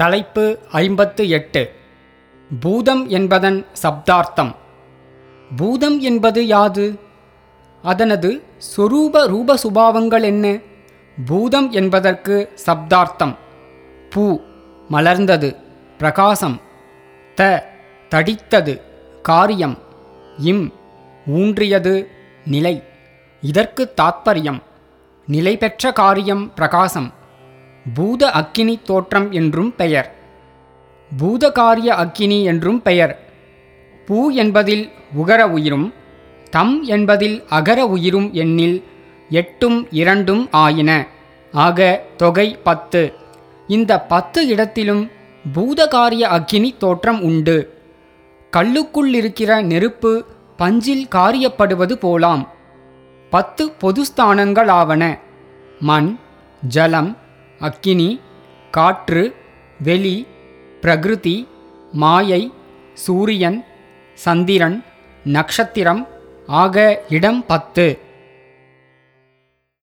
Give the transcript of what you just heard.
தலைப்பு ஐம்பத்து எட்டு. பூதம் என்பதன் சப்தார்த்தம். பூதம் என்பது யாது? அதனது சொரூப ரூப சுபாவங்கள் என்ன? பூதம் என்பதற்கு சப்தார்த்தம். பூ மலர்ந்தது பிரகாசம். த தடித்தது காரியம். இம் ஊன்றியது நிலை. இதற்கு தாத்பரியம். நிலை பெற்ற காரியம் பிரகாசம். பூத அக்கினி தோற்றம் என்றும் பெயர். பூதகாரிய அக்கினி என்றும் பெயர். பூ என்பதில் உகர உயிரும் தம் என்பதில் அகர உயிரும் எண்ணில் எட்டும் இரண்டும் ஆயின. ஆக தொகை பத்து. இந்த பத்து இடத்திலும் பூதகாரிய அக்கினி தோற்றம் உண்டு. கல்லுக்குள்ளிருக்கிற நெருப்பு பஞ்சில் காரியப்படுவது போலாம். பத்து பொதுஸ்தானங்களாவன. மண் ஜலம் அக்கினி காற்று வெளி பிரகிருதி மாயை சூரியன் சந்திரன் நக்ஷத்திரம் ஆக இடம் பத்து.